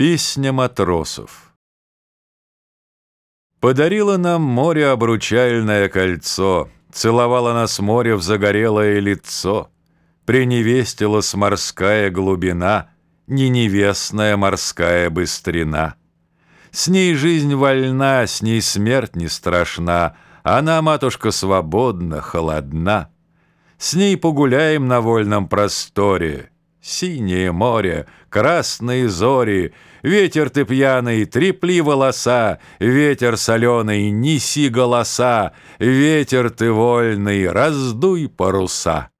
Песня матросов Подарило нам море обручальное кольцо, Целовало нас море в загорелое лицо, Преневестилась морская глубина, Не невестная морская быстрина. С ней жизнь вольна, с ней смерть не страшна, Она, матушка, свободна, холодна. С ней погуляем на вольном просторе, Синее море, красные зори, Ветер ты пьяный, трепли волоса, Ветер соленый, неси голоса, Ветер ты вольный, раздуй паруса.